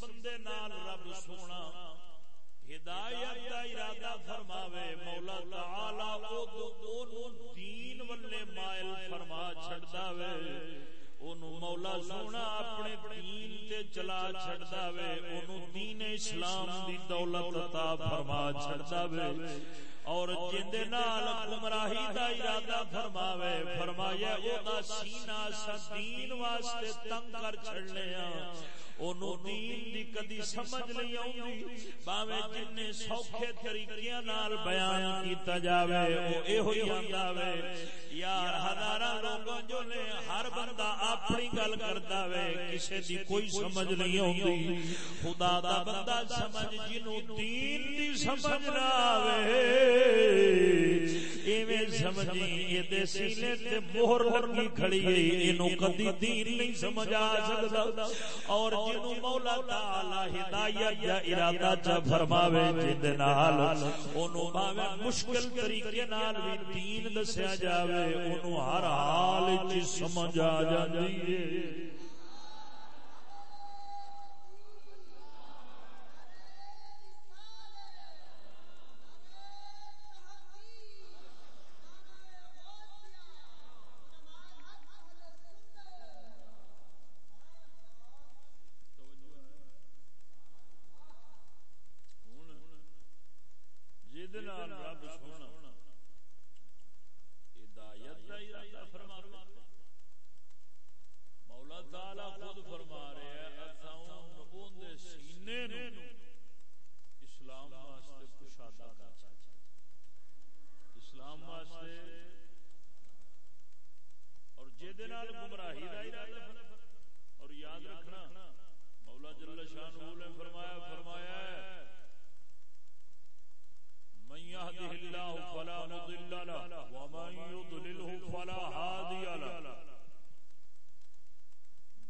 بندے نال رب سونا، ہدایت دا ارادہ فرماوے، مولا تعالی او اونوں دین والے مائل فرما چھڑدا وے۔ اونوں مولا سونا اپنے دین تے چلا چھڑدا وے۔ اونوں دین اسلام دی دولت عطا فرما چھڑدا وے۔ اور جندے نال گمراہی دا ارادہ فرماوے، فرمایا او دا سینہ سا دین واسطے تنگ کر چھڑنے ہاں اونوں دین دی کدی سمجھ نہیں آوندی باویں جن سوکھے طریقیاں نال بیان کیتا جاوے او ایہو ہی آندا وے یار ہزاراں لوگوں جو نے ہر بندہ اپنی گل کردا وے کسے دی کوئی سمجھ نہیں آوندی خدا دا بندہ سمجھ جنوں دین دی سمجھ نہ آوے ایویں سمجھی اے دے سینے تے مہر لگی کھڑی اینو کدی دین نہیں سمجھ آ سکدا اور مولا تعالی ہدایت یا ارادہ چا فرماوے جن نال اونوں باویں مشکل طریقے نال وی دین دسیا جاوے، اونوں ہر حال وچ سمجھ آ جاندی ہے جہد نال رب سونا ہدایت دا ارادہ فرما مولا تعالی خود فرما رہے ہیں اساں اون دے سینے نو اسلام واسطے کشادہ کر اسلام واسطے اور جہد نال گمراہی دا ارادہ فرما اور یاد رکھنا مولا جل شانہ نے فرمایا فرمایا ہے من يهده الله فلا مضل له ومن يضلله فلا هادي له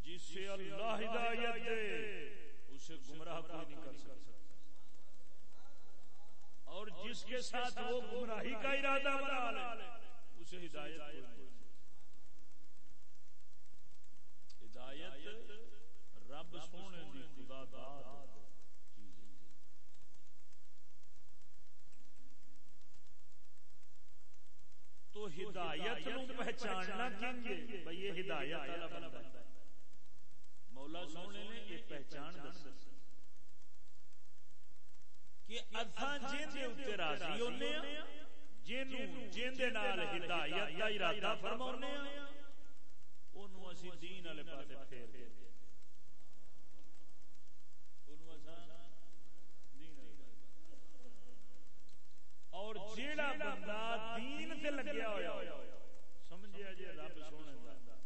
جسے اللہ ہدایت دے اسے گمراہ کوئی نہیں کر سکتا اور جس کے ساتھ وہ گمراہی کا ارادہ بنا لے اسے ہدایت کوئی نہیں ہدایت رب سونے دی خدا داد چیز ہے تو ہدایت نو پہچاننا کینگے بھئی یہ ہدایت والا بندہ ہے۔ مولا سونے نے یہ پہچان دس کہ اتھاں جن دے اوتے راضی ہونے ہاں جنوں جن دے نال ہدایت دا ارادہ فرماونے ہاں اونوں اسی دین والے پاسے پھیر دے۔ اور جیڑا بندہ دین تے لگیا ہویا سمجھیا جی رب سونے دا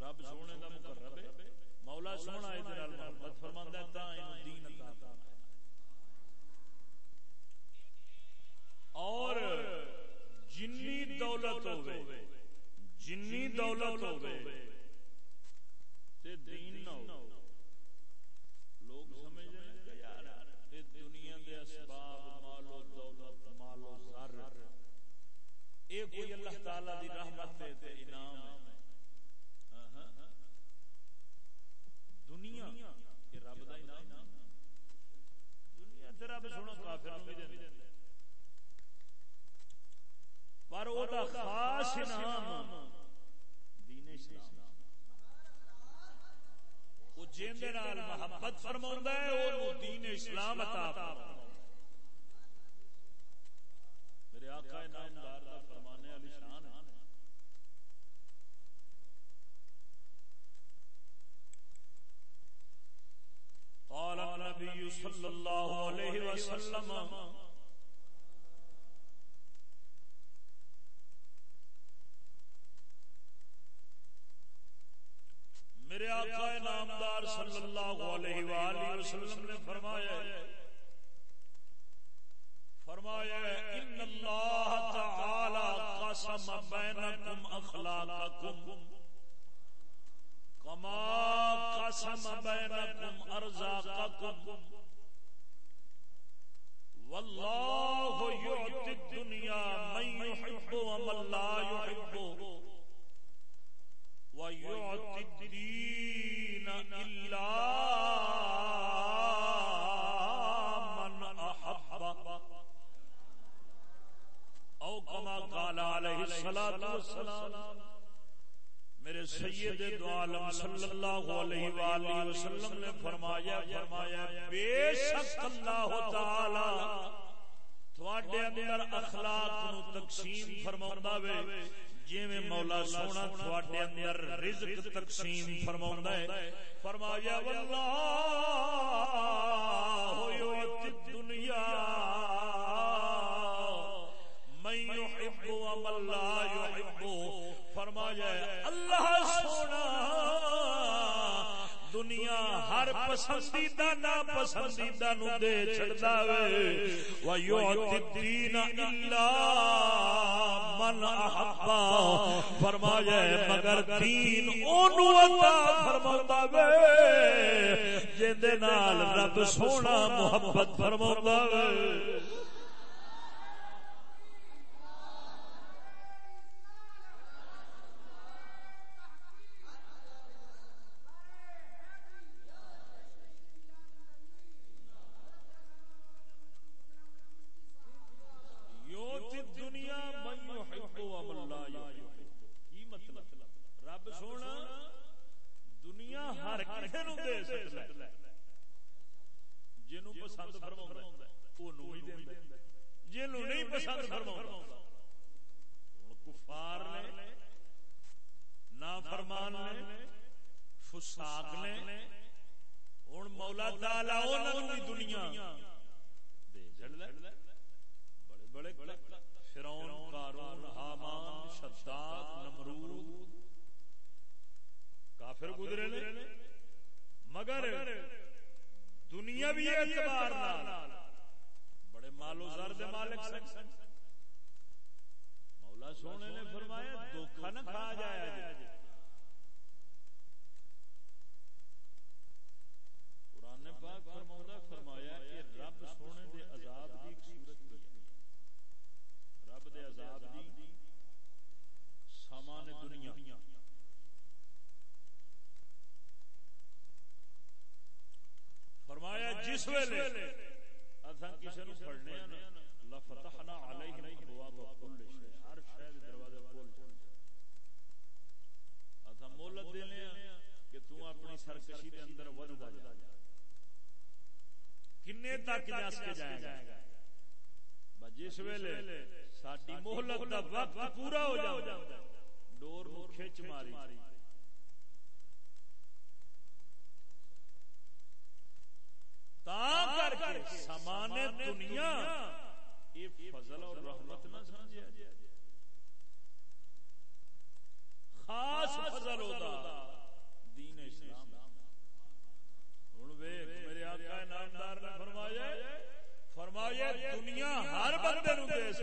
رب سونے دا مقرب ہے مولا سونا اے نال محبت فرماندا ہے اینو دین عطا فرمایا اور جنی دولت ہوے جنی دولت ہوے تے دین نہ ہو لوگ سمجھ رہے ہیں کہ یار دنیا دے اسباب، مال و دولت، مال و زر۔ اے کوئی اللہ تعالی دی رحمت تے انعام ہے۔ دنیا یہ رب دا انعام دنیا تے رب سونا دیندا پر او دا خاص انعام دین اسلام او نال محبت فرماوندا ہے، او دین اسلام عطا فرماوندا میرے آقا نامدار دا فرمانے والی شان ہے قال النبي صلى الله عليه وسلم میرے آقا نامدار صلی اللہ علیہ وآلہ وسلم نے فرمایا فرمایا ان اللہ تعالی قسم بینکم اخلاقکم کما قسم بینکم ارزاقکم واللہ یعطی الدنیا من یحب ومن لا یحب ويعطي الدين إلا من أحب. أو كما قال عليه الصلاة والسلام. میرے سید دو عالم صلی اللہ علیہ وآلہ وسلم نے فرمایا فرمایا، بے شک اللہ تعالی تواڈے اندر اخلاق نو تقسیم فرماوندا وے۔ جویں مولا سونا تواڈے اندر رزق تقسیم فرماوندا ہے۔ فرمایا، واللہ یعطی الدنیا۔ من یحب ومن لا یحب۔ فرمایا دنیا ہر پسندیدہ نا پسندیدہ نو دے چھڑدا وے۔ و یعطی الدین الا من احبا فرمایا مگر دین اونوں عطا فرماوندا وے۔ جے دے نال رب سونا محبت فرماوندا وے۔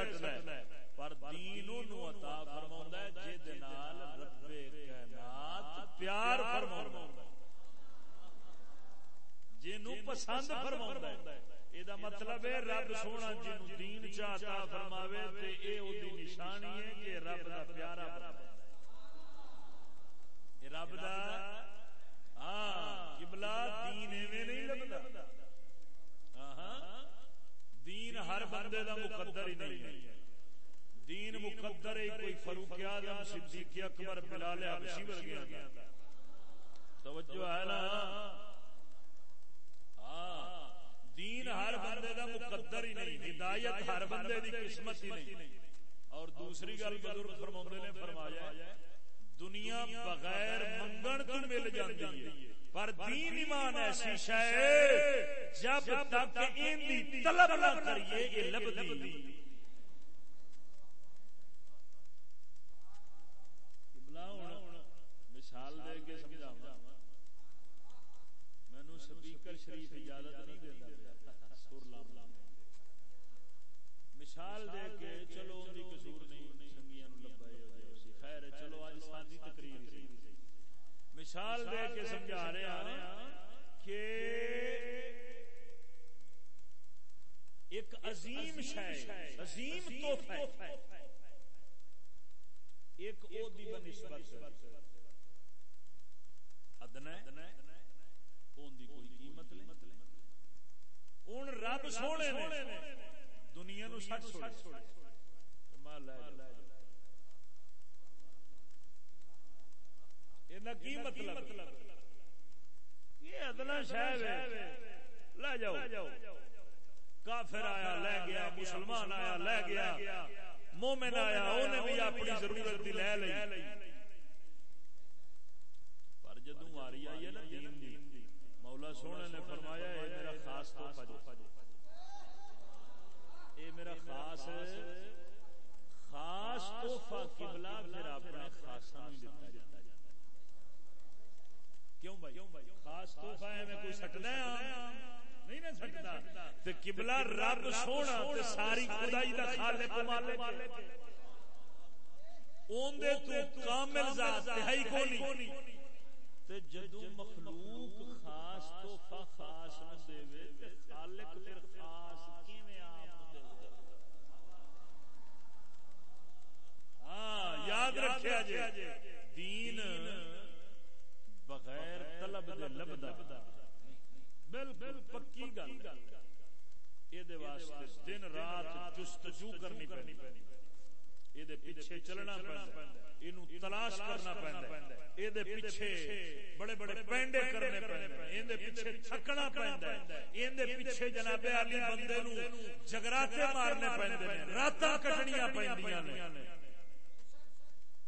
ہے۔ پر دین نو عطا فرماوندا ہے جے دے نال رب کائنات پیار فرماوندا ہے۔ جنوں پسند فرماوندا ہے۔ اے یہ مطلب ہے رب سونا جن دین چاہتا فرماوے تے اے او دی نشانی ہے کہ رب دا پیارا بندا اے رب دا ہاں قبلہ دین ایویں نہیں لبدا ہاں دین ہر بندے دا مقدر ہی نہیں ہے۔ دین مقدر ہے، کوئی فاروق اعظم، صدیق اکبر، بلال حبشی ورگیا توجہ ہے نا؟ ہاں دین ہر بندے دا مقدر ہی نہیں، ہدایت ہر بندے دی قسمت ہی نہیں۔ اور دوسری گل بزرگ فرماندے نے، فرمایا دنیا بغیر منگن تو مل جاندی ہے۔ پر دین ایمان ایسی شے جب تک ان دی طلب نہ کریے یہ لبدی مثال دے کے سمجھاواں مینوں سپیکر شریف اجازت نہیں دیندا سر لام لام مثال دے کے چلو ان دی قصور نہیں سنگیاں نو لبائے ہو جائے اسی خیر ہے چلو اج سادی تقریر سی مثال دے کے سمجھا رہے ہیں کہ ایک عظیم شے عظیم تحفہ ایک او دی بنسبت ادنا اون دی کوئی قیمت نہیں اون رب سونے نے دنیا نو سچ چھوڑے مال لے جا کی مطلب یہ ادنا شاید لے جاؤ کافر آیا لے گیا مسلمان آیا لے گیا مومن آیا انہیں بھی اپنی ضرورت دی لے لئی پر جدوں آری آئی ہے نا دین دی مولا سونے نے فرمایا اے میرا خاص تحفہ جو اے میرا خاص خاص تحفہ قبلہ پھر اپنے خاصاں نوں دیتا جاتا ہے کیوں بھائی خاص تحفہ ہے میں کوئی سٹنا ہے نہیں نہ سکتا تے قبلہ رب سونا تے ساری خدائی دا خالق و مالک اون دے تو کامل ذات ہے ہی کوئی تے جدوں مخلوق خاص تحفہ خاص نہ دیوے تے خالق پھر خاص کیویں آپ دے ہاں یاد رکھیا جے۔ دین بغیر طلب دے لبدا۔ بالکل پکی گل یہ واسطے دن رات جستجو کرنی پینی پیچھے چلنا پیندا تلاش کرنا پیندا پیچھے بڑے بڑے پینڈے کرنے پیندا پیچھے تھکنا پیندا پیچھے جناب علی بندے نو جگراتے مارنے پیندے نے راتاں کٹنیاں پیندیاں نے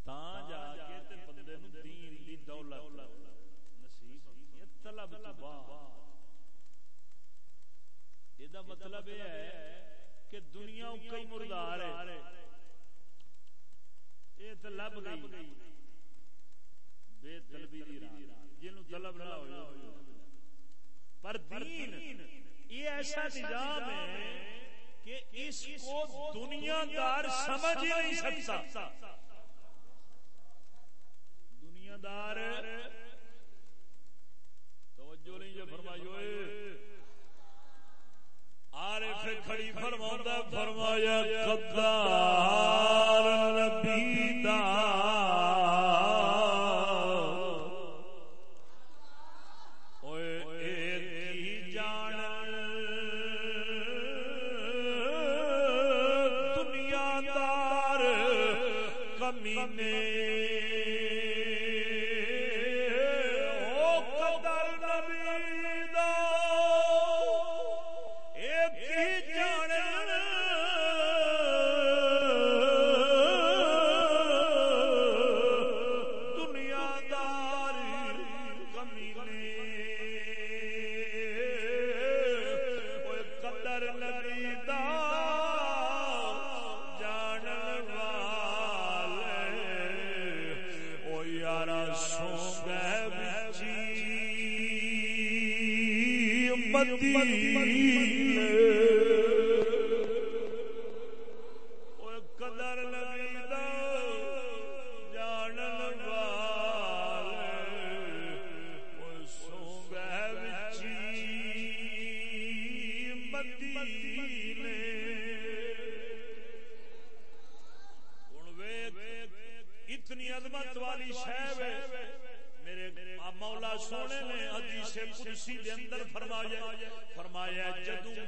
تاں جا کے تے بندے نو دین دی دولت نصیب ہوندی ہے طلب تو مطلب یہ ہے کہ دنیا کئی مردار ہے۔ یہ تو لب گئی۔ بے طلبی دی راہ جنوں طلب نہ ہو پر دین یہ ایسا نظام ہے کہ اس کو دنیا دار سمجھ ہی نہیں سکتا۔ دنیا دار توجہ نہیں فرمائیو عارف کھڑی فرماوندا فرمایا قدار نبی دا۔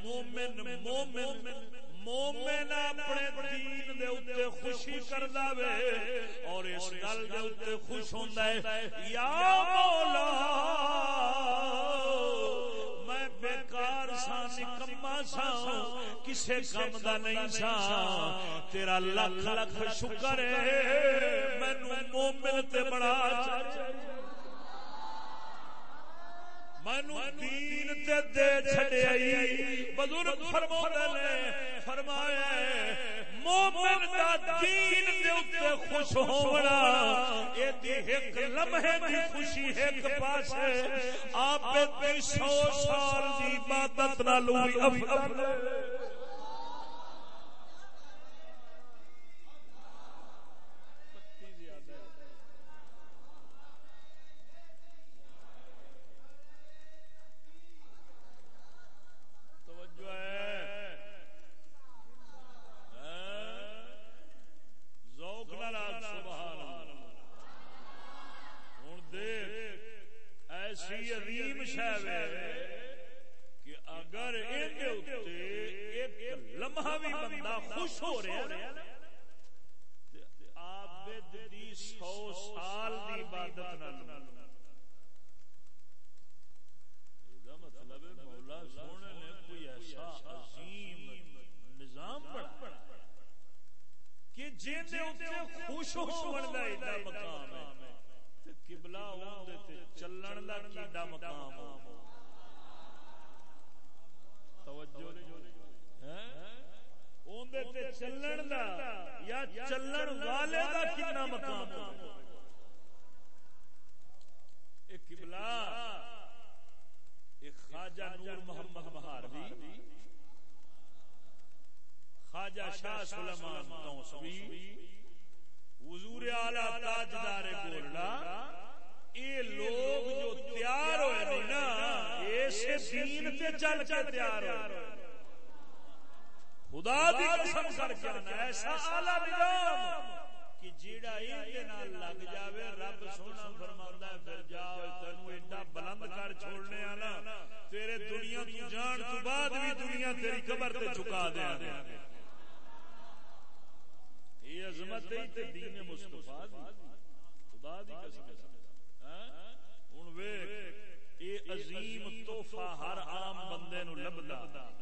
مومن مومن مومن اپنے دین دے اوتے خوشی کردا وے اور اس گل دے اوتے خوش ہوندا ہے، یا مولا، میں بیکار سا نکما سا کسے کم دا نہیں سا تیرا لکھ لکھ شکر ہے، مینوں مومن تے بڑا چاہیے مینو دین تے دے چھڑے بزرگ فرماتے نے، فرمایا مومن دا دین دے اتے خوش ہونا اے دی ایک لمحے دی خوشی ایک پاس ہے۔ آپ دی سو سال دی عبادت نال افضل ایسی عظیم شہ کہ اگر لمحہ بھی بندہ خوش ہو رہا ہے دی سو سال دی عبادت مطلب مولا سونے نے کوئی ایسا عظیم نظام کہ جن خوش ہو مقام ہے۔ قبلہ اون چلن دا کیڈا مقام توجہ ہیں چلن دا یا چلن والے دا کتنا مقام ہو قبلہ اے خواجہ نور محمد بہاروی خواجہ شاہ سلیمان توسوی حضور آلہ تاجدار بولنا اے لوگ جو تیار ہوئے نہیں نا، ایسے دین پہ چل کے تیار ہوئے خدا دی قسم کر کے نا ایسا آلہ نظام کہ جیڑا ان دے لگ جاوے، رب سونا فرماوندا ہے، پھر جا تینو ایڈا بلند کر چھوڑنے آنا، تیرے دنیا تو جان تو بعد بھی دنیا تیری قبر تے چھکا دیا دیا دیا دیا یہ عظمت ہاں؟ عظیم تحفہ ہر عام بندے نو لبدا۔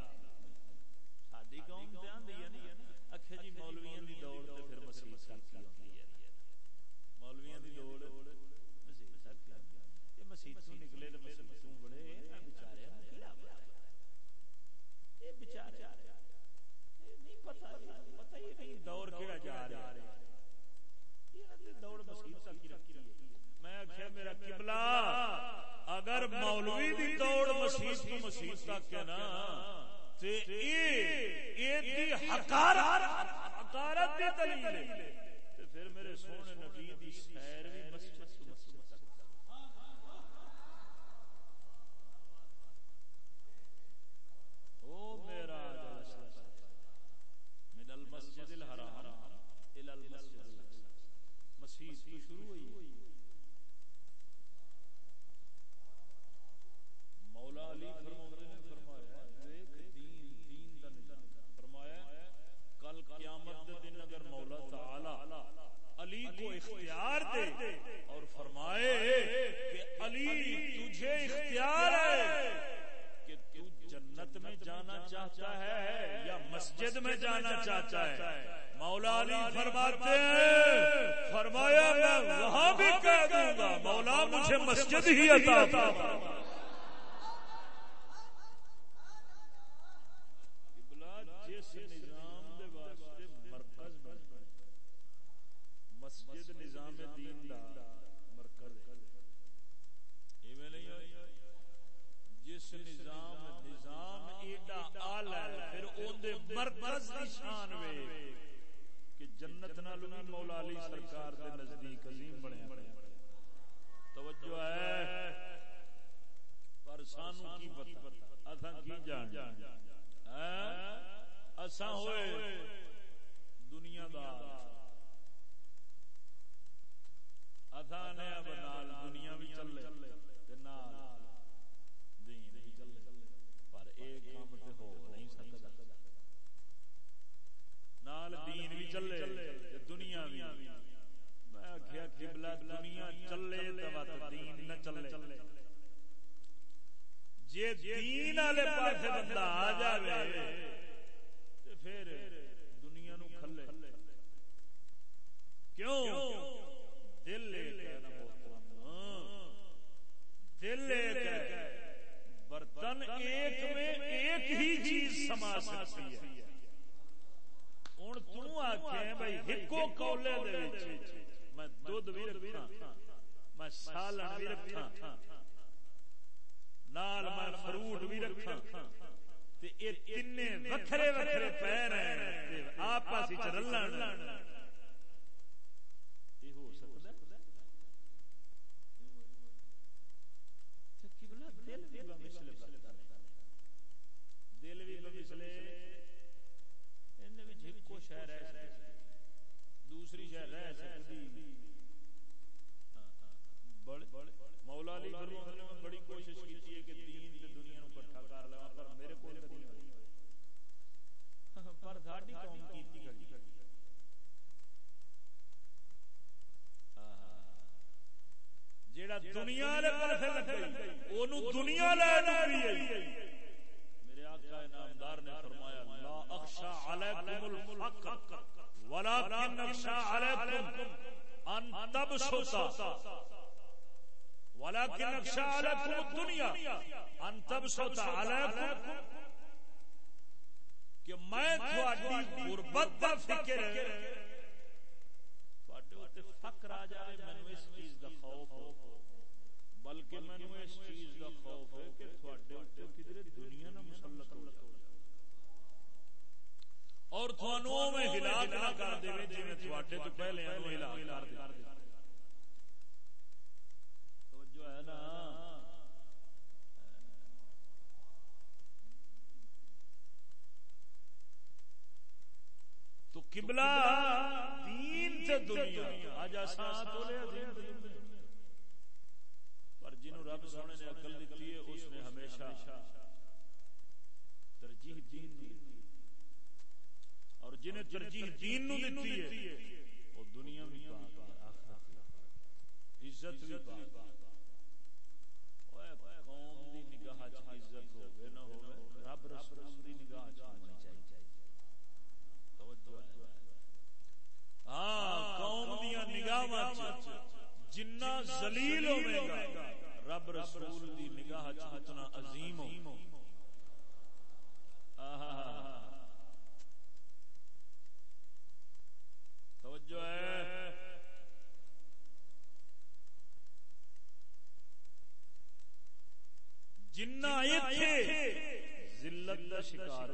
کولے میں بھی رکھا میں سالن بھی نال میں فروٹ بھی رکھا وکھرے وکھرے پیر آپس رلن دل بھی بمسلے شہر ہے دوسری شہر رہ سکتی مولا علی فرماتے ہیں بڑی کوشش کی ہے کہ دین تے دنیا نو اکٹھا کر لواں پر میرے کول کبھی نہیں ہوئی پر ساڈی قوم کیتی کھڑی جیڑا دنیا والے پاسے لگ گئی اونوں دنیا لے ڈوبی ہے میرے آقا انعامدار نے فرمایا لا اخشى علیکم الفقر ولكن اخشى علیکم ان تبسطا ولكن اخشى عليكم الدنيا ان تبسط عليكم کہ میں تھوڑی غربت دا فکر تواڈے اوتے فقر آ جائے مینوں اس چیز دا خوف ہو بلکہ مینوں اس چیز دا خوف ہے کہ تواڈے اوتے کدھر دنیا نہ مسلط ہو جائے۔ اور تھانوں میں ہلاک نہ کر دے، جویں تواڈے تو پہلے انو ہلاک کر دے تو قبلہ دین تے دنیا آج آسان تو لے دین تے پر جنہوں رب سونے نے عقل دیتی ہے اس نے ہمیشہ ترجیح دین دی اور جنہیں ترجیح دین نو دیتی ہے وہ دنیا بھی پاک عزت بھی پاک قوم دی نگاہ عزت ہوگی نہ ہوگی رب رسول دی نگاہ ہونی چاہیے ہاں قوم دیا نگاہ جنا زلیل ہوے گا، رب رسول دی نگاہ اتنا عظیم ہو۔ توجہ ہے۔ جنہ ایتھے ذلت دا شکار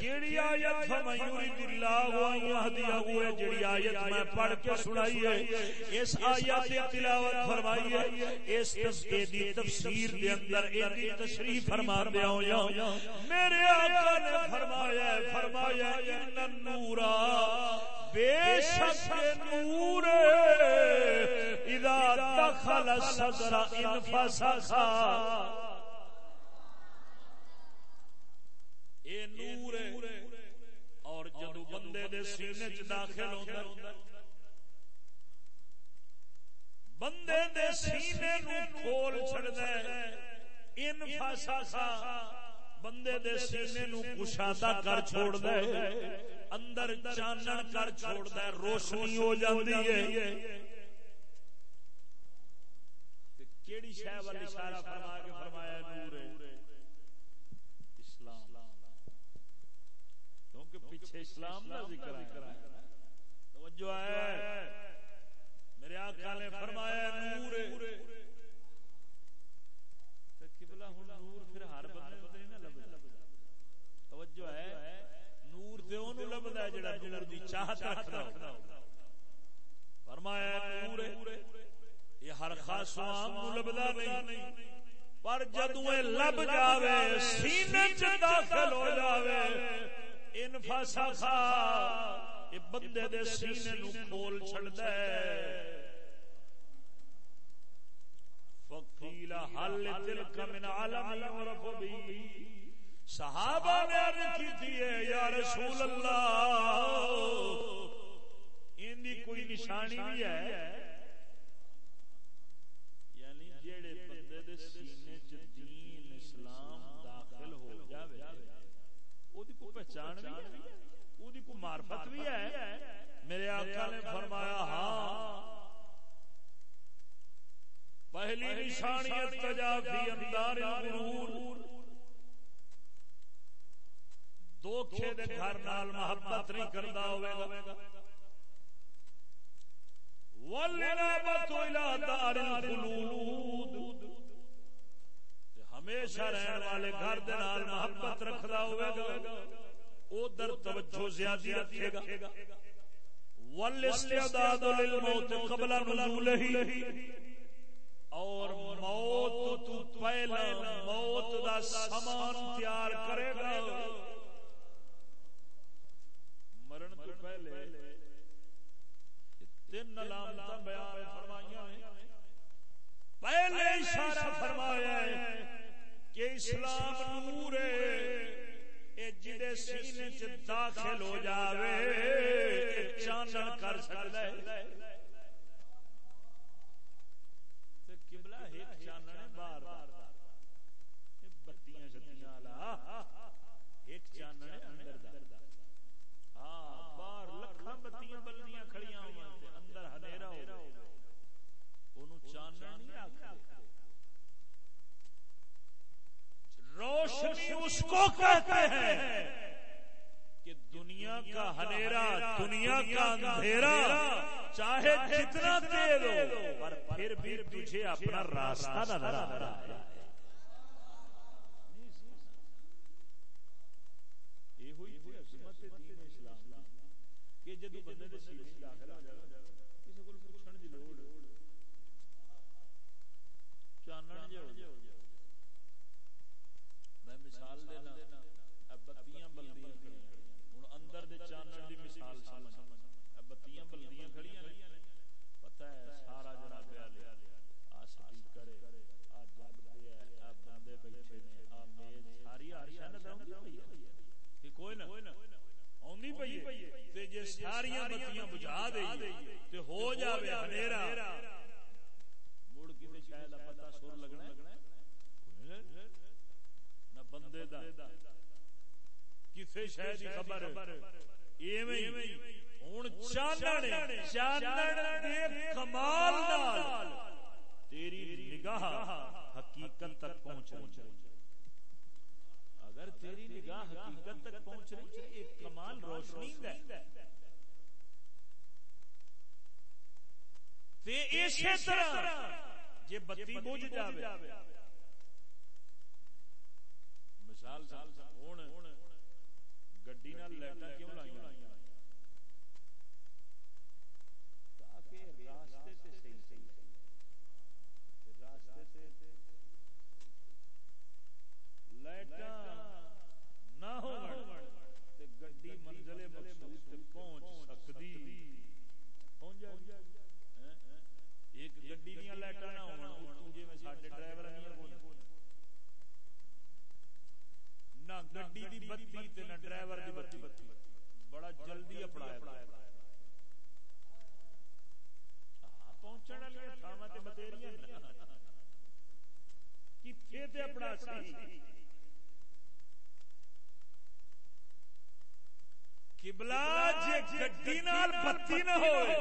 کیڑی آیت اللہ ہوئے جڑی آیت میں پڑھ کے سنائی ہے۔ اس آیت کی تلاوت فرمائی ہے۔ اس دی تفسیر دے اندر ایک تشریح فرما دیا ہوں میرے آقا نے فرمایا فرمایا ان النورا بے شک نور اذا دخل صدر انفسخا۔ اے نور ہے۔ اور جدو بندے دے سینے چ داخل ہوندا بندے دے سینے نو کھول چھڑدا ہے۔ ان انفسخا بندے دے سینے نو کشادہ کر چھوڑ دے اندر چانن کر چھوڑ دے روشنی ہو جاندی ہے۔ کیڑی شے وال اشارہ فرما کے فرمایا نور اسلام کیونکہ پیچھے اسلام کا ذکر ہے توجہ ہے۔ میرے آقا نے فرمایا، نور قبلہ ہن نور پھر ہر بندے کو نہیں نہ لبدا۔ توجہ ہے۔ نور تے اونوں لبدا ہے جڑا نور دی چاہت رکھدا ہو۔ فرمایا، نور یہ ہر خاص عام نو لبدا نہیں۔ پر جدوں اے لب جاوے، سینے چ داخل ہو جاوے انفسخا اے بندے دے سینے نو کھول چھڑدا ہے۔ فقیل حل تلک من علم یعرف بھی صحابہ نے عرض کی تھی یا رسول اللہ، ان دی کوئی نشانی بھی ہے یعنی جیڑے بندے دے سینے چ دین اسلام داخل ہو جاوے او دی کوئی پہچان بھی ہے او دی کوئی معرفت بھی ہے میرے آقا نے فرمایا ہاں پہلی نشانی تجافی اندار دھوکھے دے گھر نال محبت نہیں کردا ہوے گا والنابت الى دار الخلود ہمیشہ رہن والے گھر دے نال محبت رکھدا ہوے گا ادھر توجہ زیادہ رکھے گا۔ والاستعداد للموت قبل نزوله اور موت تو پہلا موت دا سامان تیار کرے گا۔ مرن تو پہلے تین علامت بیان فرمائیاں ہیں۔ پہلے اشارہ فرمایا ہے کہ اسلام چ داخل ہو جاوے چانن کر سکتا ہے روشنی اس کو کہتے ہیں کہ دنیا کا ہنیرا دنیا کا اندھیرا چاہے جتنا تیز ہو پر پھر بھی تجھے اپنا راستہ نظر آ رہا ہے کہ جدو بندے دے سینے داخل ہو جائے کسی کو پوچھن دی لوڑ چانن جو میں مثال دینا اب بتیاں بلدیاں ہوں اندر دے چانن دی مثال سمجھ اب بتیاں بلدیاں کھڑیاں پتہ ہے سارا جناب والے آ سپیکر آ جگ پہ ہے آ بندے بیٹھے نے آ میز ساری آرشا نظر آؤں پئی ہے کہ کوئی نہ آؤندی پئی ہے تے جے جے ساریاں بتیاں بجھا دئیے تے ہو جاوے ہنیرا مڑ کتے شاید پتہ سر لگنا نہ بندے دا کسے شاید دی خبر ایویں ہن چانن چانن دے کمال نال تیری نگاہ حقیقت تک پہنچ رہی اگر تیری نگاہ حقیقت تک پہنچ رہی ہے ایک کمال روشنی ہے تے اسی طرح جی بتی بجھ جاوے مثال ہن گڈی نال لائٹاں کیوں لائیاں تاکہ راستے تے صحیح صحیح راستے تے لائٹاں نہ ہون تے گڈی منزل مقصود تے پہنچ سکدی پہنچ جائے ایک گڈی دیاں لائٹاں نہ ہون اتوں جے ساڈے ڈرائیور نہیں ہون نہ گڈی دی بتی تے نہ ڈرائیور دی بتی بڑا جلدی اپنایا پہنچن والی تھاواں تے بتیریاں کتھے تے اپنا سی قبلہ جے گڈی نال بتی نہ ہوئے۔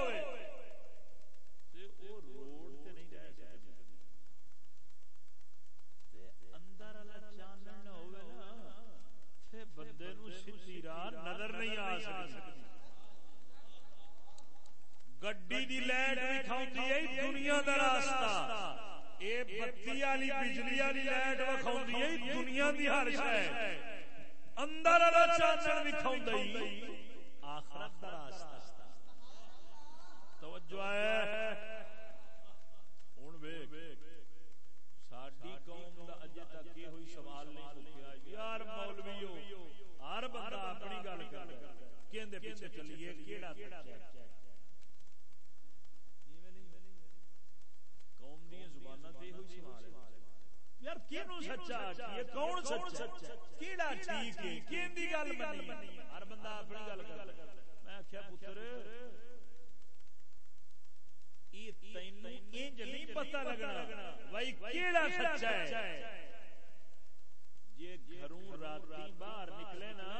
تے او روڈ تے نہیں رہ سکدی تے اندر والا چانن نہ ہوئے نا۔ تے بندے نو سیدھی راہ نظر نہیں آ سکدی گڈی دی لائٹ ہے، دنیا دا راستہ۔ اے بتی والی بجلی والی لائٹ وکھاؤندی ہے دنیا دی ہر شے اندر والا چانن وکھاوندا آخرت دا راستہ۔ توجہ ہے۔ ہن ویکھ۔ ساڈی قوم دا اجے تک یہ ہوئی سوال نہیں مکیا یار مولویو، ہر بندہ اپنی گل کردا کہندے پیچھے چلیے، کیڑا قوم دی زباناں تے ہوئی سوال ہے یار کینو سچا آکھیے کون سچا کیڑا ٹھیک ہے کین دی گل منی ہر بندہ اپنی گل کردا میں آکھیا پتر یہ تینوں انج نہیں پتہ لگنا بھائی کیڑا سچا ہے جے گھروں راتی باہر نکلے نا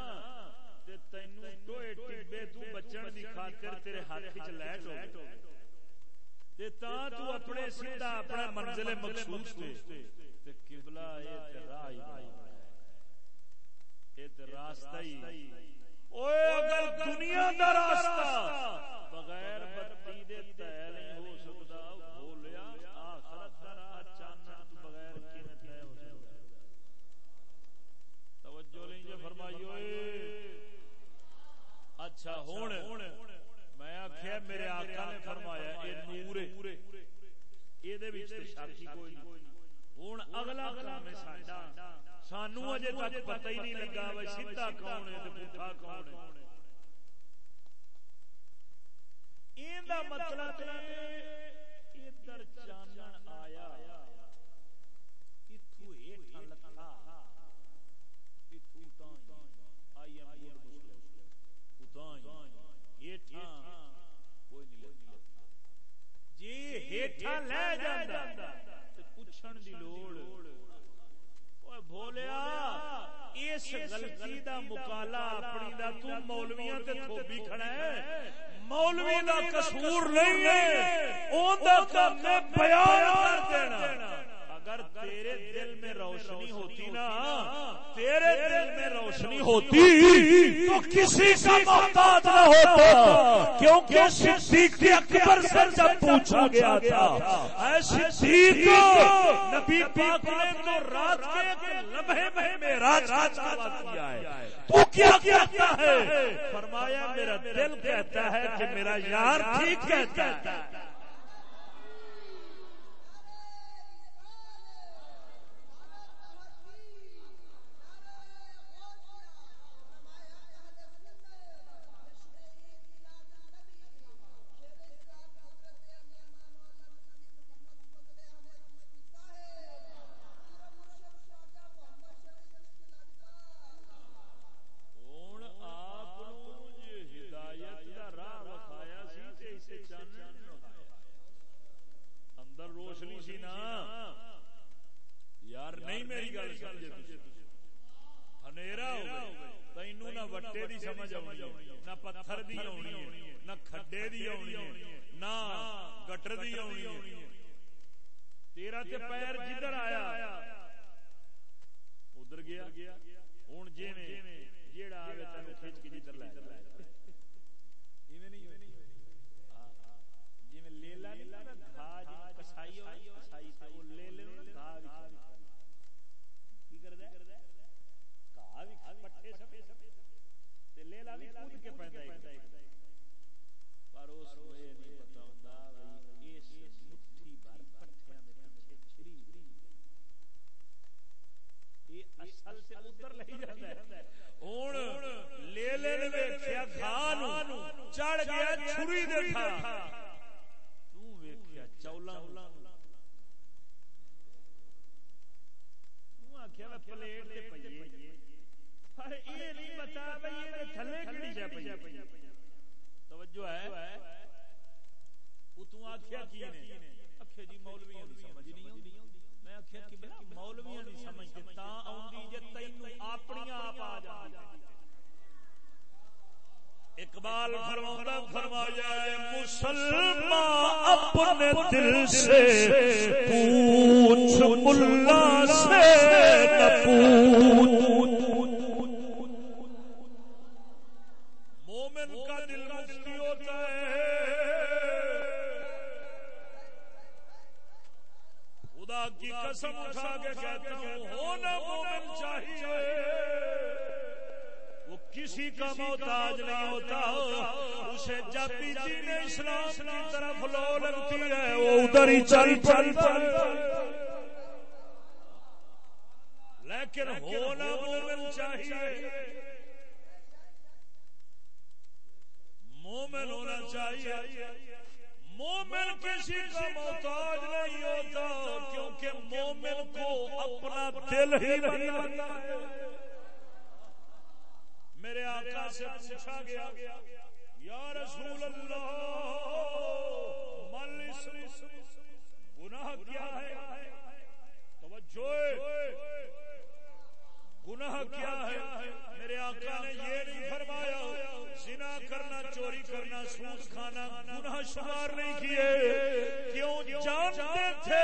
تے تینوں ٹوئے ٹبے تو بچن دی خاطر تیرے ہاتھ وچ لائٹ ہو تے تاں تو اپنے سیدھا اپنا منزل مقصود تے تے قبلہ اے تے راہ ہی اے تے راستہ ہی۔ اوے اگر دنیا دا راستہ بغیر بتی دے نہیں ہو سکدا آخرت دا راہ چانن تو بغیر کیویں ہو سکدا توجہ لیں اچھا ہن میں میرے آقا نے فرمایا، اے نور ہے۔ اے دے وچ تے شک کوئی نہیں۔ ہن اگلا ہے ساڈا سانو اجے تک پتہ ہی نہیں لگا وے سیدھا کون ہے تے پٹھا کون ہے این دا مطلب ہے ادھر چانن آیا اتھو ہیٹھا لکھا اتھو تائیں آئی ایم گڈ مسلم اتائیں ہیٹھا کوئی نہیں جی ہیٹھا لے جاندا تے پوچھن دی لوڑ اوے بھولیا اس غلطی دا مقالہ اپنی دا تو مولویاں تے تھوبی کھڑا ہے۔ مولوی دا قصور نہیں ہے، اون دا کام ہے بیان کر دینا۔ اگر تیرے دل میں روشنی ہوتی نا، تیرے دل میں روشنی ہوتی، تو کسی کا محتاج نہ ہوتا۔ کیونکہ صدیق کے اکبر سے جب پوچھا گیا تھا، اے صدیق، نبی پاک نے تو رات کے لمحے میں معراج کا دعویٰ کیا ہے۔ تو کیا کہتا ہے؟ فرمایا میرا دل کہتا ہے کہ میرا یار ٹھیک کہتا ہے۔ چاہیے۔ وہ کسی کا محتاج نہیں ہوتا۔ اسے جب بھی دین اسلام کی طرف لو لگتی ہے۔ وہ ادھر ہی چل چل چل لیکن ہونا مومن چاہیے۔ مومن ہونا چاہیے۔ مومن کسی کا محتاج نہیں ہوتا کیونکہ مومن کو اپنا دل ہی بنانا ہے۔ میرے آقا سے پوچھا گیا یا رسول اللہ مل گناہ کیا ہے؟ توجہ۔ گناہ کیا ہے؟ میرے آقا نے یہ نہیں فرمایا، زنا کرنا، چوری کرنا، سود کھانا، گناہ شمار نہیں کیے۔ کیوں جانتے تھے؟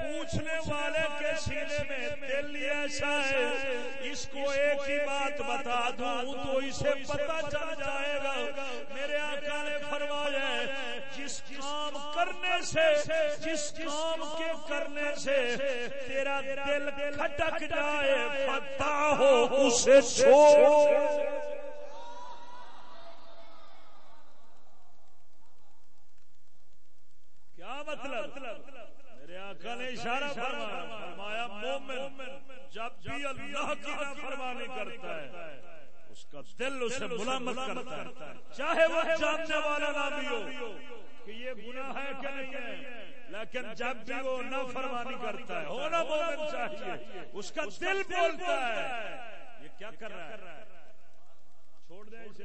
پوچھنے والے کے سینے میں دل ایسا ہے۔ اس کو ایک ہی بات بتا دوں، تو اسے پتا چل جائے گا۔ میرے آقا نے فرمایا جس کام کرنے سے، جس کام کے کرنے سے تیرا دل کھٹک جائے پتا ہو، اسے چھوڑ۔ کیا مطلب؟ میرے آقا نے اشارہ فرمایا مومن جب بھی اللہ کی نافرمانی کرتا ہے اس کا دل اسے ملامت کرتا ہے۔ چاہے وہ جاننے والا نہ بھی ہو کہ یہ گناہ ہے کہ نہیں ہے۔ لیکن جب بھی وہ نافرمانی کرتا ہے ہونا مومن چاہیے۔ اس کا دل بولتا ہے۔ کیا کر رہا ہے؟ چھوڑ دیں اسے۔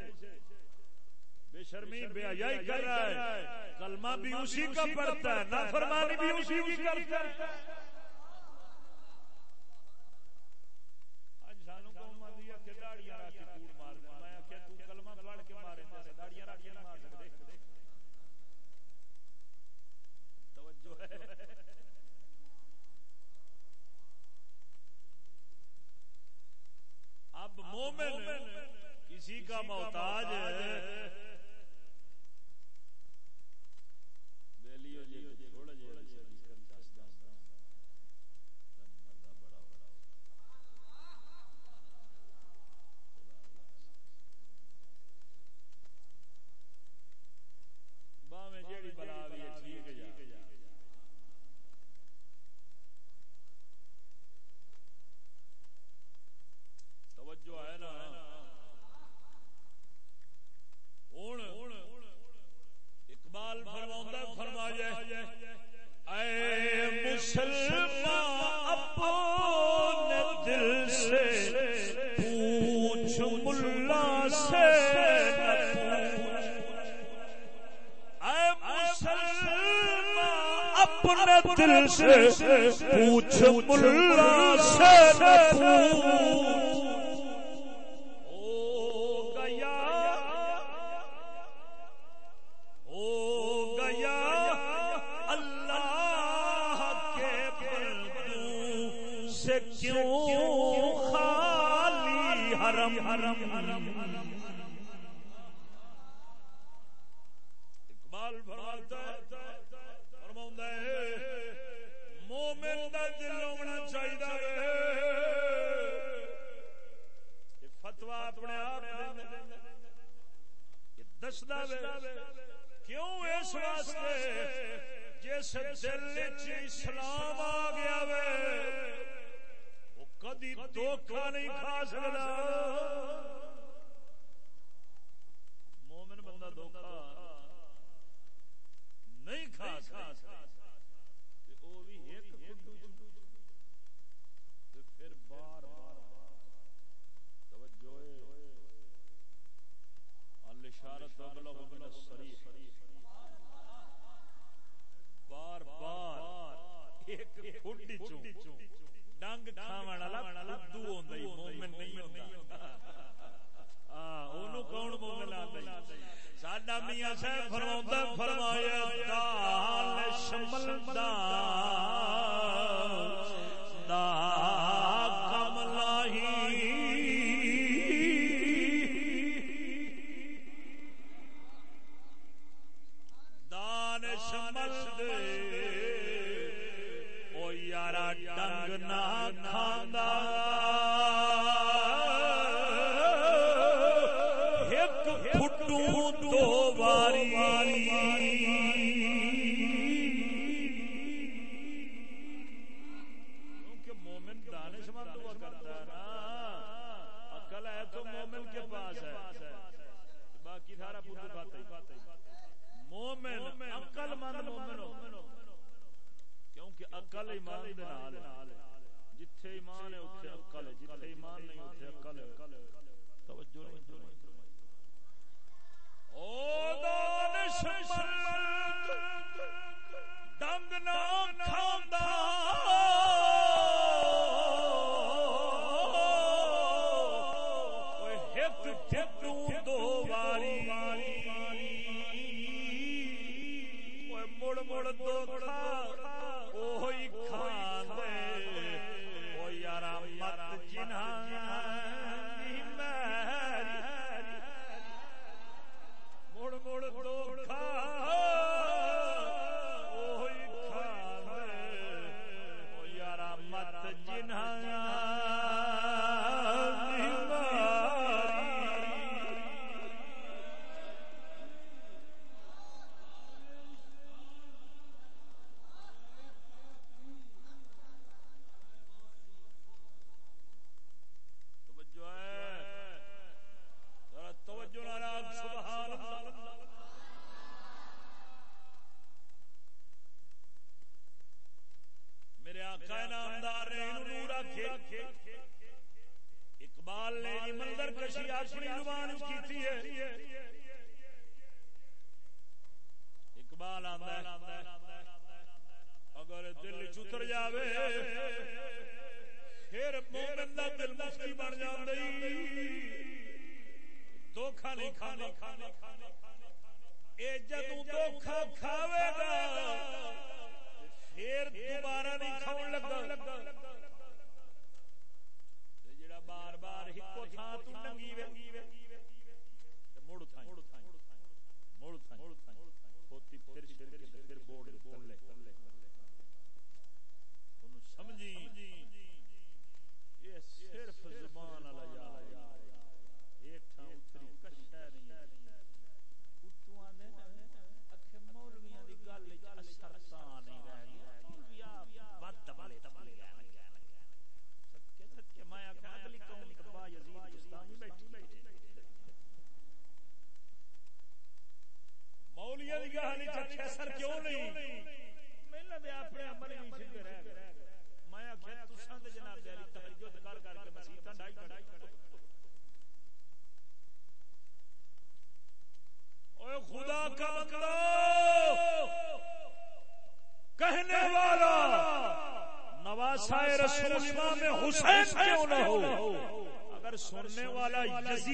بے شرمی بے حیائی کر رہا ہے۔ کلمہ بھی اسی کا پڑتا ہے نافرمانی بھی اسی کی کرتا ہے۔ مومن کسی کا محتاج ہے توجہ ہے نا اقبال فرما فرمایا اے مسلمان اپنے دل سے پوچھ ملا سے اے مسلمان اپنے دل سے پوچھ ملا سے پوچھ۔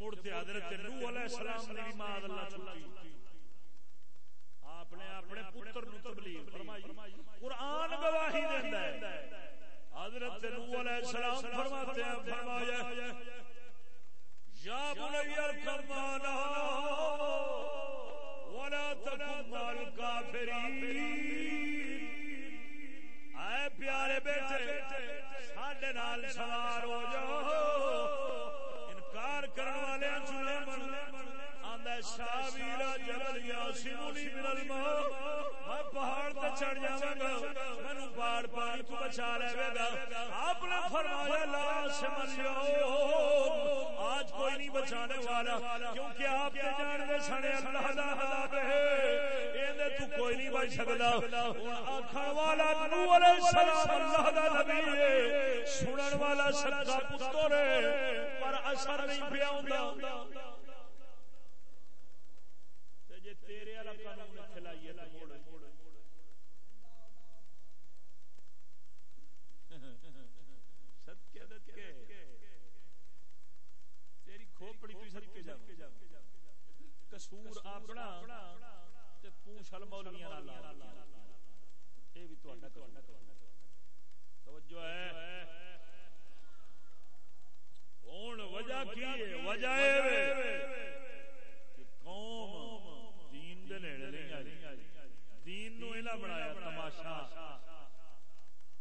مڑ تے حضرت نوح علیہ السلام دی ماں اللہ چھٹی۔ آپ نے اپنے پتر نو تبلیغ فرمائی۔ قرآن گواہی دیندا ہے۔ حضرت نوح علیہ السلام فرماتے ہیں، فرمایا، یا بنی ارکب ولا تکن مع الکافرین۔ اے پیارے بیٹے، ساڈے نال سوار ہو جاؤ۔ انکار کرنے والے چلے من آندا شاویرا جبل یاسمونی من الماء میں پہاڑ تے چڑھ جاواں گا مینوں پہاڑ پانی تو بچا لے گا آپ نے فرمایا، لا سمجھو آج کوئی نہیں بچانے والا، کیونکہ آپ کے جان دے سنے اللہ دا عذاب ہے۔ ایندے تو کوئی نہیں بچ سکدا۔ ہن آکھن والا نوح علیہ السلام اللہ دا نبی ہے۔ سنن والا سچا پتر ہے، پر اثر نہیں پیا ہوندا۔ تیرے والا قانون کھلائیے تو موڑ تیری کھوپڑی تو سد جا کسور اپنا تے پونچھ ہل مولویاں نال اے بھی تہاڈا توجہ ہے۔ ہن وجہ کی ہے؟ وجہ ہے بنایا تماشا۔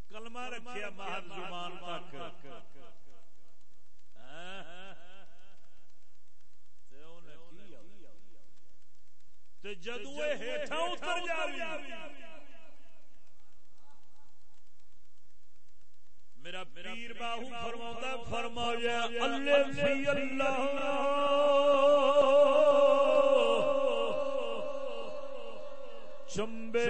کلمہ رکھیا محض زبان تک۔ تے جدوں اے ہیٹھاں اتر جاوی میرا پیر باہو فرماتا فرمایا اللہ فی اللہ۔ چمبے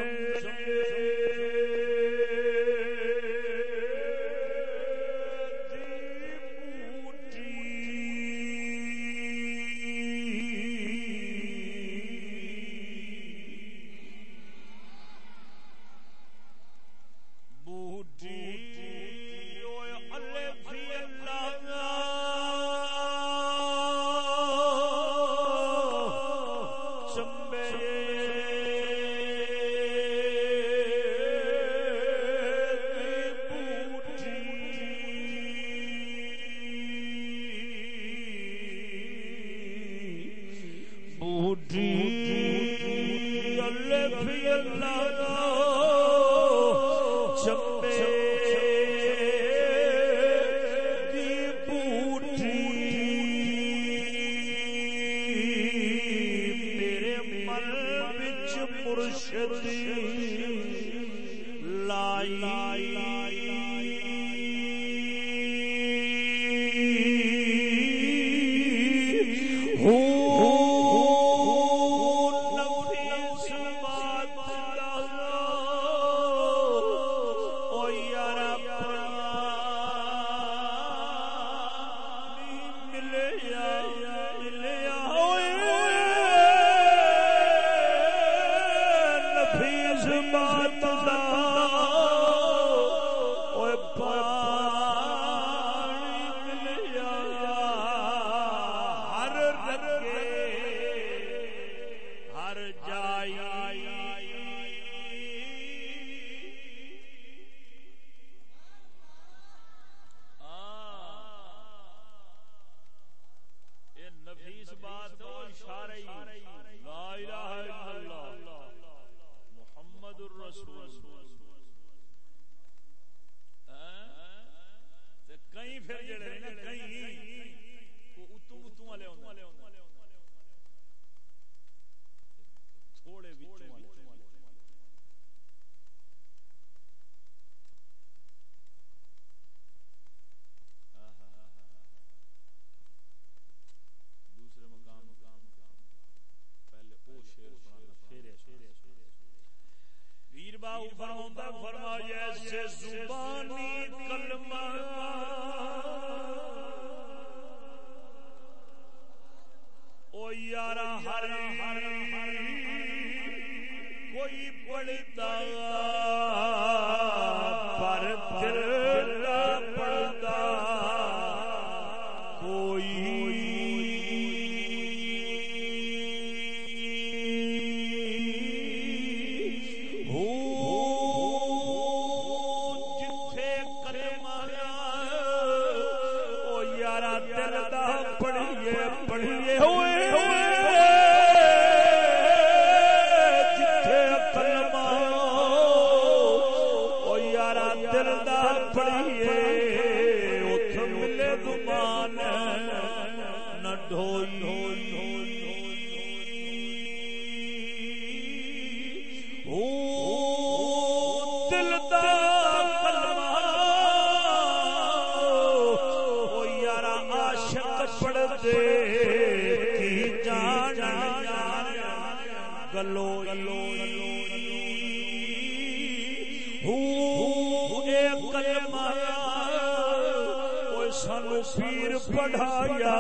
پڑھایا۔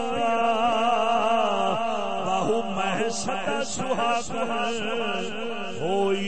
باہو میں بہو محسوس ہوئی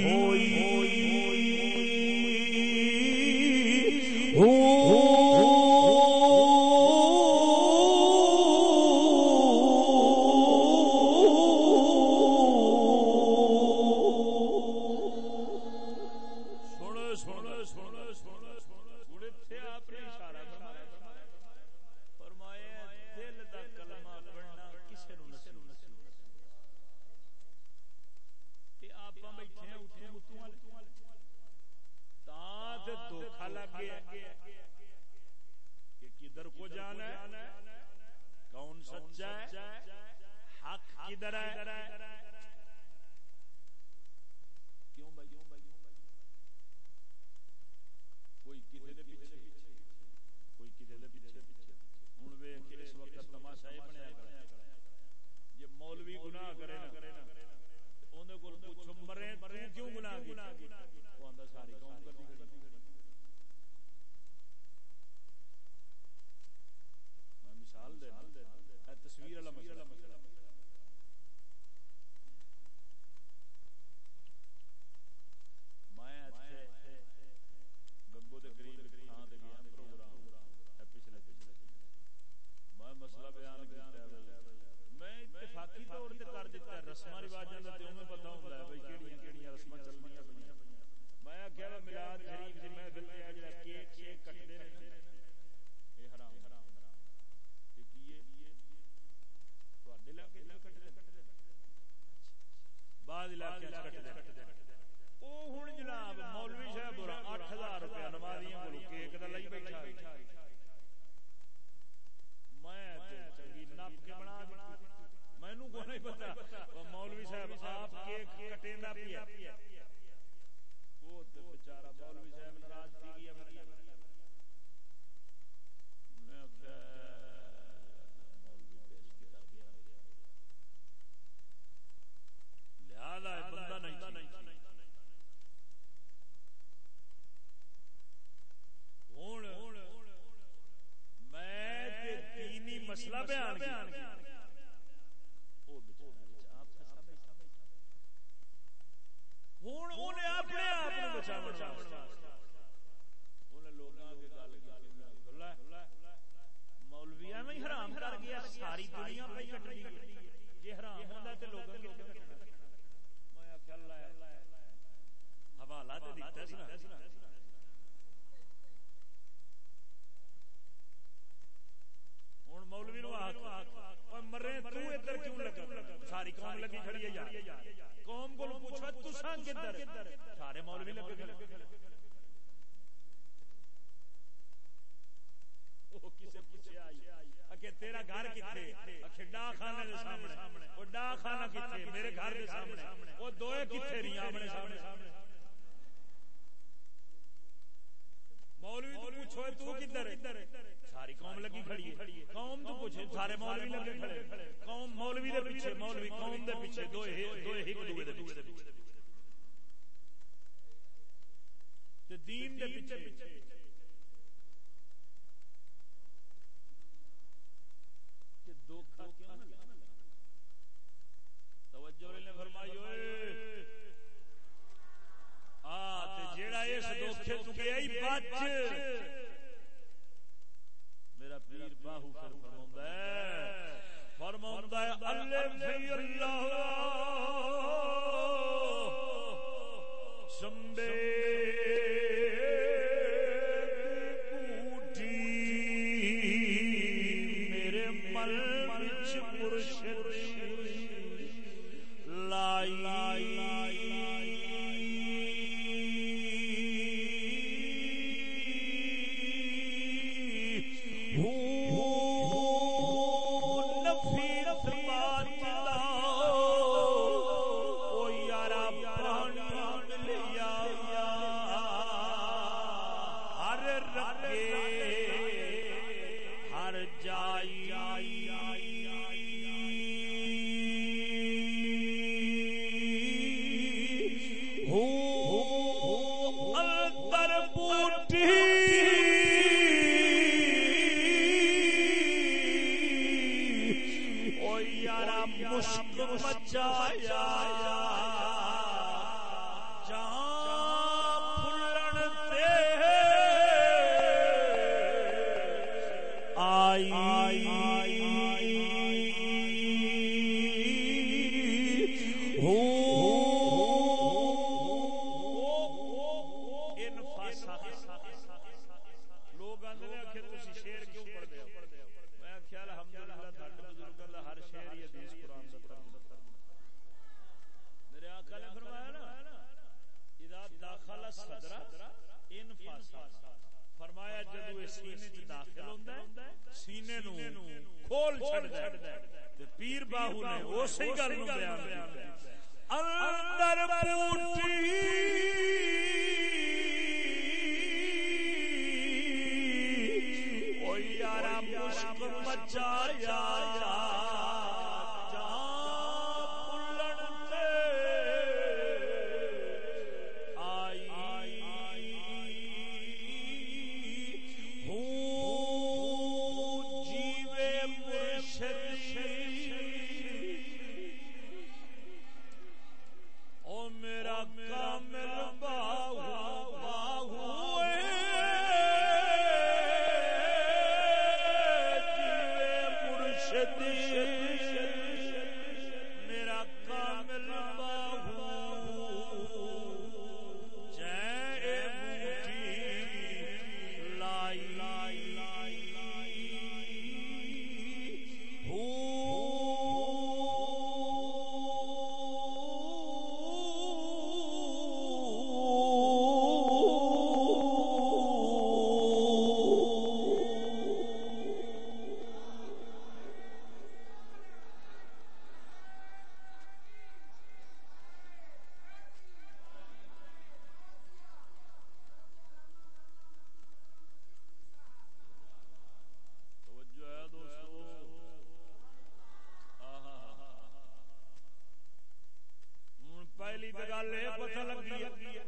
گل یہ پتہ لگی ہے۔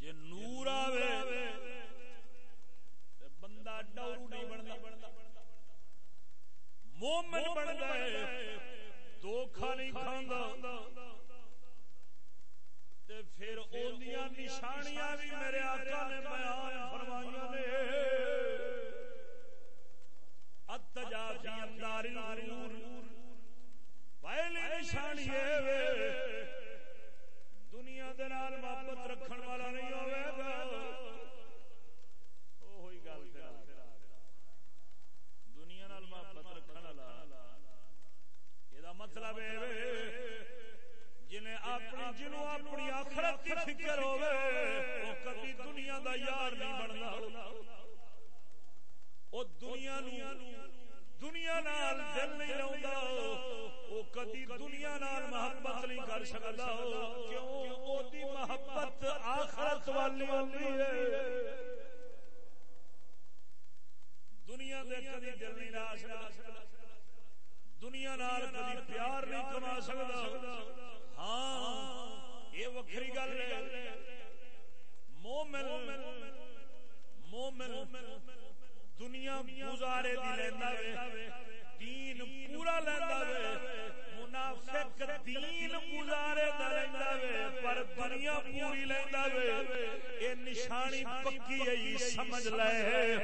جے نور آوے تے بندہ ڈورو نہیں بندا۔ مومن بندا ہے دھوکھا نہیں کھاندا۔ تے پھر نشانیاں بھی میرے آقا نے بیان فرمائیاں نے۔ التجافی اندار الغرور پہلی نشانی وے نال محبت رکھن والا نہیں ہوے گا اوہی گل پھر دنیا نال محبت رکھن والا یہ مطلب ہے وے اپنی جنوں اپنی آخرت کی فکر ہوے وہ کبھی دنیا دا یار نہیں بننا او دنیا نو دنیا نال دل نہیں لاوندا او کدی دنیا نال محبت نہیں کر سکدا۔ کیوں؟ او محبت آخرت والی ہوندی ہے۔ دنیا دے کدی دل نہیں لا سکدا۔ دنیا نال کدی پیار نہیں کما سکدا۔ ہاں یہ وکری گل ہے۔ مومن مومن مومن دنیا گزارے دی لیندا وے، دین پورا لیندا وے، منافق دین گزارے دا لیندا وے، پر دنیا پوری لیندا وے۔ اے نشانی پکی ہے سمجھ لے،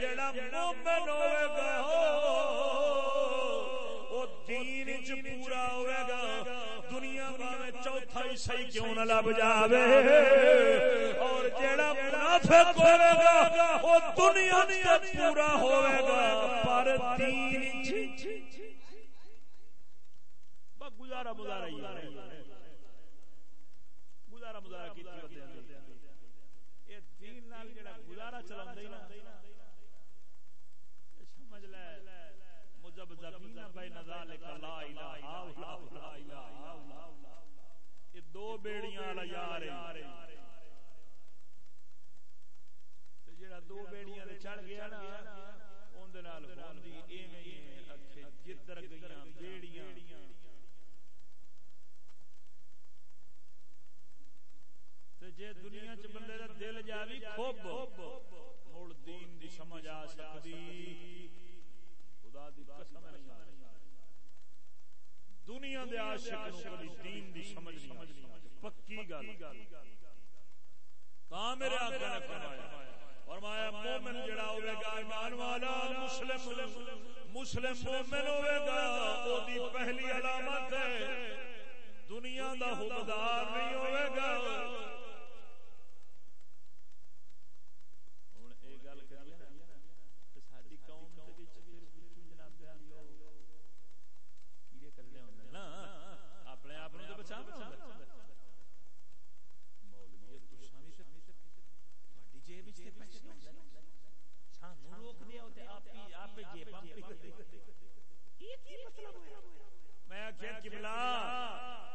جیڑا مومن ہوے گا۔ او دین وچ پورا ہوے گا۔ دنیا میں چوتھا ہی صحیح کیوں نہ لب جاوے۔ اور جیڑا منافق ہوے گا او دنیا وچ پورا ہوے گا۔ پر دین وچ۔ گزارا مزارا گزارا مزارا کی دین نال جڑا گزارا چلا سمجھ لے مذبذبین بین ذالک لا الہ الا اللہ یہ دو بیڑیاں والا یار ہے۔ تے جڑا دو بیڑیاں تے چڑھ گیا نا اون دے نال ہوندی ایویں ہی اکھے جدر گئیاں، بیڑیاں۔ تے جے دنیا چ بندے دا دل جاوی خوب، مڑ دین دی سمجھ آ سکدی۔ خدا دی قسم نہیں دنیا دے عاشق نو کبھی دین دی سمجھ نہیں پکی گل۔ تا میرے آقا نے فرمایا فرمایا، مومن جڑا ہوے گا، ایمان والا، مسلم مسلم مومن ہوے گا او دی پہلی علامت ہے۔ دنیا دا حقدار نہیں ہوے گا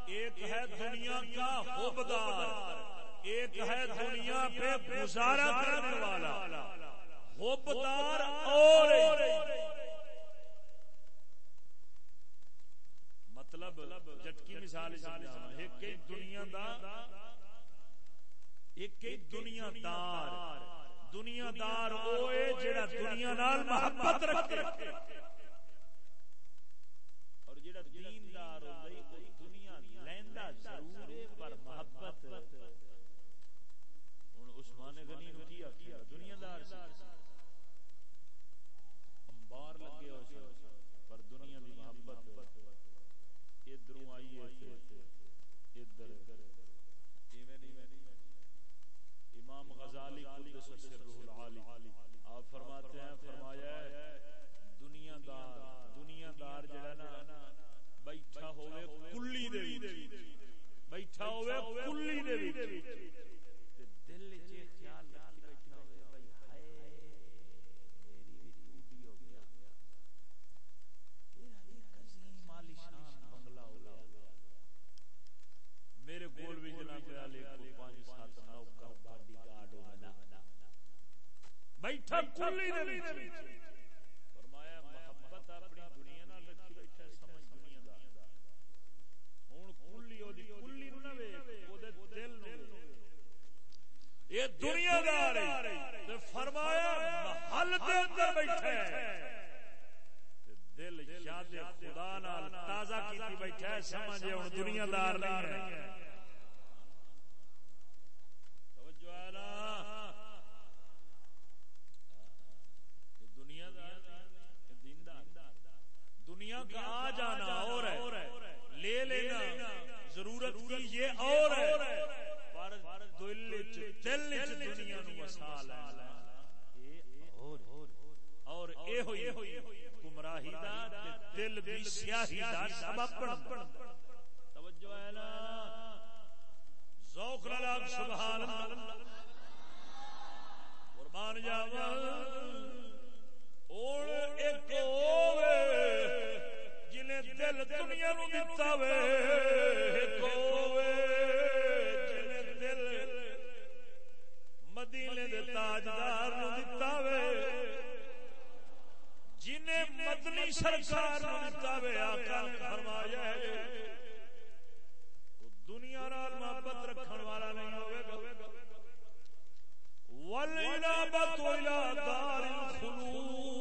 ایک ہے دنیا کا حبدار ایک ہے دنیا پہ گزارا کرنے والا۔ حبدار اور مطلب جٹکی مثال ایک دنیا دا ایک دنیا دار۔ دنیا دار ہوئے جڑا دنیا نال محبت رکھے اور جڑا دین دار ہوئے دنیا لیندا ضرور پر محبت ہن عثمان غنی نو کی آکھیا دنیا دار سی انبار لگے ہو پر دنیا دی محبت ادھروں آئی ہے ادھر ایویں نہیں امام غزالی قدس سرہ العالی۔ آپ فرماتے ہیں، فرمایا ہے دنیا دار دنیا دار جڑا نا، بیٹھا ہوئے کلی دے بیٹھا ہوئے کلی دے وچ تے دل وچ خیال رکھی بیٹھا ہوئے بھائی ہائے میری بھی ٹوٹی ہو گیا میرا بھی عظیم عالیشان بنگلہ ہو گیا میرے کول بھی جناب علی کو پانچ سات نوکر باڈی گارڈ ہونا بیٹھا کلی دے وچ۔ فرمایا، محبت اپنی دنیا نال رکھی بیٹھا سمجھ دنیا دا۔ ہن کلی او دی کلی نو نہ ویکھ او دے دل نو یہ دنیا دار ہے تے فرمایا، محل دے اندر بیٹھا ہے۔ دل یاد خدا نال تازہ کیتی بیٹھا ہے، سمجھ ہن دنیا دار نہیں ہے توجہ ہے نا دنیا دنیا کا آ جانا اور ہے۔ لے لینا۔ ضرورت کی یہ اور ہے۔ پر دل دل دنیا نو وسا لینا اور اے ہوئی گمراہی دا دل دی سیاہی دا سبب بن توجہ ہے نا؟ ذوق لگ سبحان اللہ۔ قربان جاواں۔ اور ایک ہوے دل دنیا نو دتا وے، ایک جنے دل مدینے دے تاجدار نو دتا وے جنے مدنی سرکار نو دتا وے، آقا نے فرمایا ہے دنیا نال محبت رکھن والا نہیں ہوے گا۔ والعنابت الى دار الخلود۔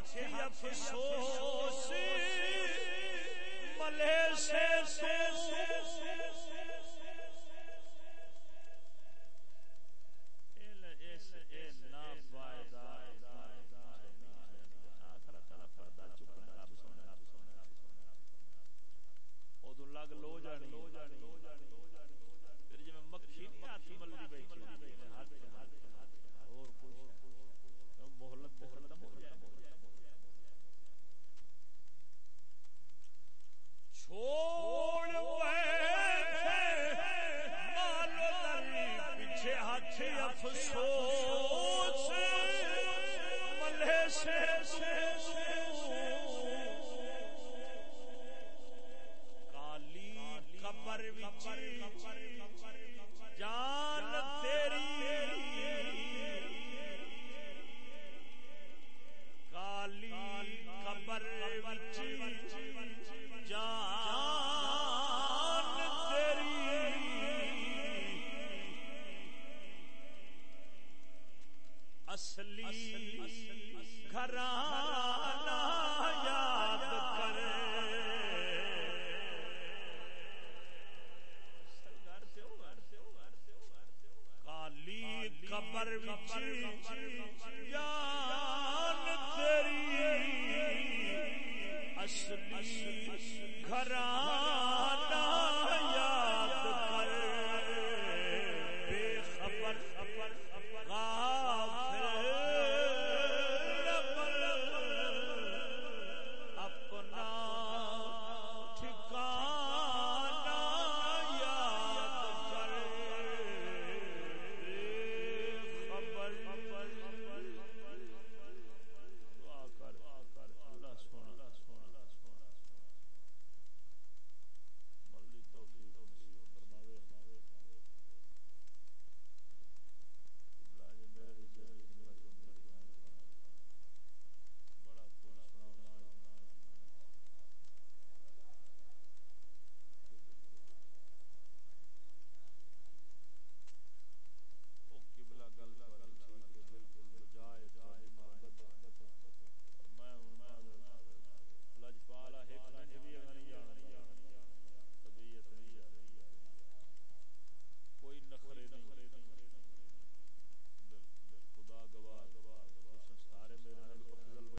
قبر سے